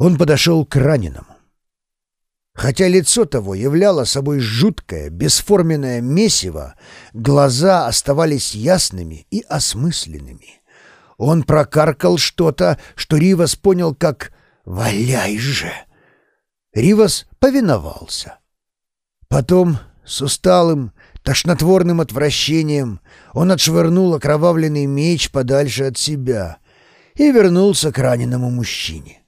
Он подошел к раненому. Хотя лицо того являло собой жуткое, бесформенное месиво, глаза оставались ясными и осмысленными. Он прокаркал что-то, что Ривас понял как «Валяй же!». Ривас повиновался. Потом, с усталым, тошнотворным отвращением, он отшвырнул окровавленный меч подальше от себя и вернулся к раненому мужчине.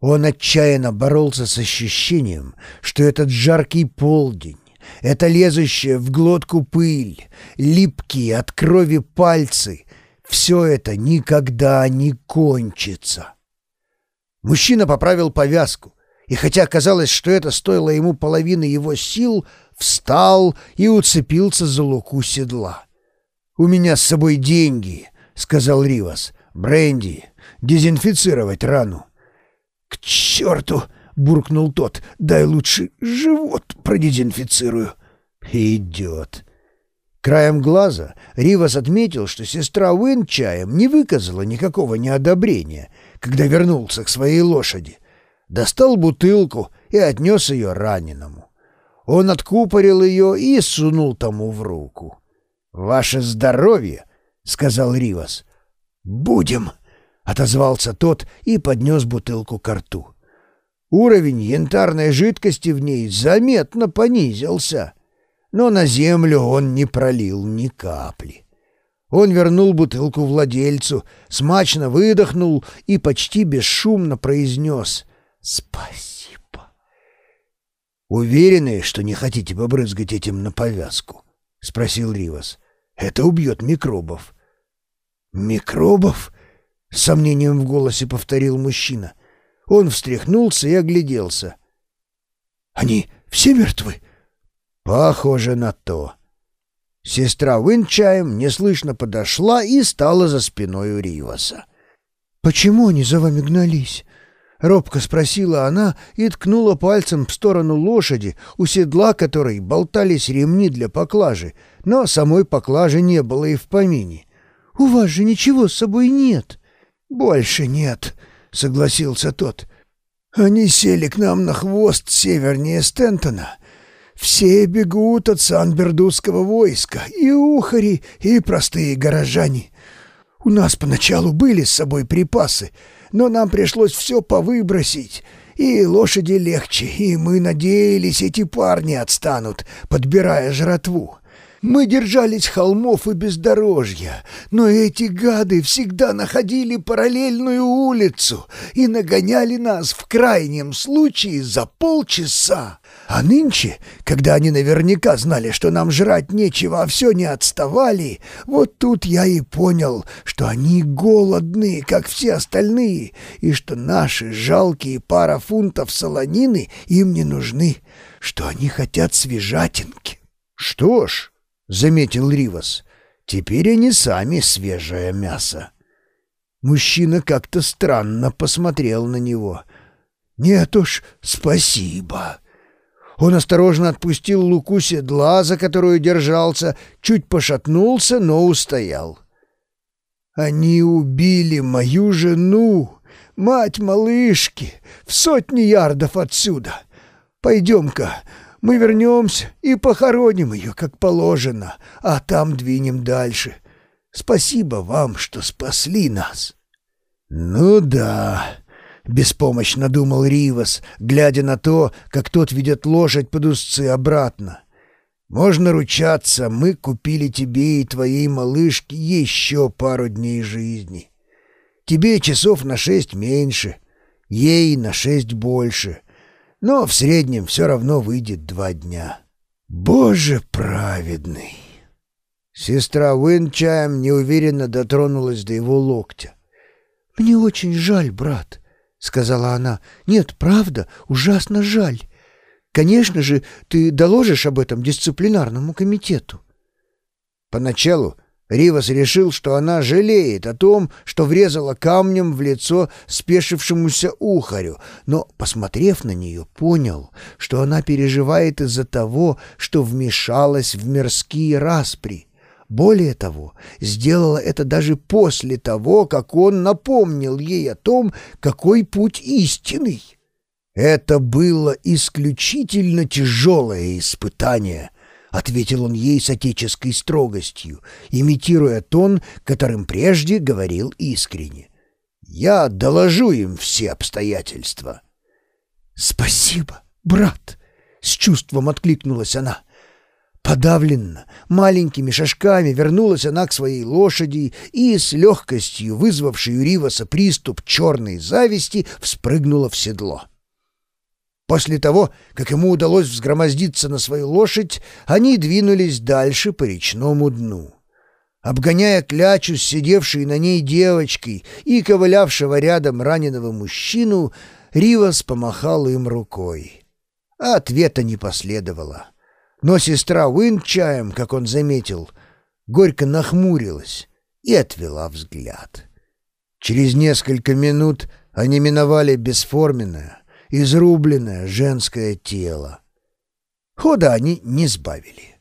Он отчаянно боролся с ощущением, что этот жаркий полдень, эта лезущая в глотку пыль, липкие от крови пальцы — все это никогда не кончится. Мужчина поправил повязку, и хотя казалось, что это стоило ему половины его сил, встал и уцепился за луку седла. «У меня с собой деньги», — сказал Ривас. «Бренди, дезинфицировать рану». «К черту!» — буркнул тот. «Дай лучше живот продезинфицирую». «Идет». Краем глаза Ривас отметил, что сестра Уин чаем не выказала никакого неодобрения, когда вернулся к своей лошади. Достал бутылку и отнес ее раненому. Он откупорил ее и сунул тому в руку. «Ваше здоровье!» — сказал Ривас. «Будем!» Отозвался тот и поднес бутылку к рту. Уровень янтарной жидкости в ней заметно понизился, но на землю он не пролил ни капли. Он вернул бутылку владельцу, смачно выдохнул и почти бесшумно произнес «Спасибо». «Уверены, что не хотите побрызгать этим на повязку?» — спросил Ривас. «Это убьет микробов». «Микробов?» — с сомнением в голосе повторил мужчина. Он встряхнулся и огляделся. «Они все мертвы?» «Похоже на то». Сестра Винчаем неслышно подошла и стала за спиной у Риваса. «Почему они за вами гнались?» — робко спросила она и ткнула пальцем в сторону лошади, у седла которой болтались ремни для поклажи, но самой поклажи не было и в помине. «У вас же ничего с собой нет!» «Больше нет», — согласился тот. «Они сели к нам на хвост севернее Стентона. Все бегут от Сан-Бердусского войска, и ухари, и простые горожане. У нас поначалу были с собой припасы, но нам пришлось все повыбросить, и лошади легче, и мы надеялись, эти парни отстанут, подбирая жратву. Мы держались холмов и бездорожья, но эти гады всегда находили параллельную улицу и нагоняли нас в крайнем случае за полчаса. А нынче, когда они наверняка знали, что нам жрать нечего, а все не отставали, вот тут я и понял, что они голодны, как все остальные, и что наши жалкие пара фунтов солонины им не нужны, что они хотят свежатинки. Что ж... — заметил Ривас. «Теперь они сами свежее мясо». Мужчина как-то странно посмотрел на него. «Нет уж, спасибо». Он осторожно отпустил луку седла, за которую держался, чуть пошатнулся, но устоял. «Они убили мою жену, мать малышки, в сотни ярдов отсюда. Пойдем-ка, мы вернемся и похороним ее, как положено, а там двинем дальше. Спасибо вам, что спасли нас». «Ну да», — беспомощно думал Ривас, глядя на то, как тот ведет лошадь под узцы обратно. «Можно ручаться, мы купили тебе и твоей малышке еще пару дней жизни. Тебе часов на шесть меньше, ей на шесть больше» но в среднем все равно выйдет два дня. Боже праведный! Сестра Уинчаем неуверенно дотронулась до его локтя. «Мне очень жаль, брат», — сказала она. «Нет, правда, ужасно жаль. Конечно же, ты доложишь об этом дисциплинарному комитету». Поначалу Ривас решил, что она жалеет о том, что врезала камнем в лицо спешившемуся ухарю, но, посмотрев на нее, понял, что она переживает из-за того, что вмешалась в мирские распри. Более того, сделала это даже после того, как он напомнил ей о том, какой путь истинный. Это было исключительно тяжелое испытание —— ответил он ей с отеческой строгостью, имитируя тон, которым прежде говорил искренне. «Я доложу им все обстоятельства». «Спасибо, брат!» — с чувством откликнулась она. Подавленно, маленькими шажками вернулась она к своей лошади и, с легкостью вызвавшей у Риваса приступ черной зависти, вспрыгнула в седло. После того, как ему удалось взгромоздиться на свою лошадь, они двинулись дальше по речному дну. Обгоняя клячу с сидевшей на ней девочкой и ковылявшего рядом раненого мужчину, Ривас помахал им рукой. А ответа не последовало. Но сестра Уинчаем, как он заметил, горько нахмурилась и отвела взгляд. Через несколько минут они миновали бесформенное, изрубленное женское тело. Хода они не сбавили.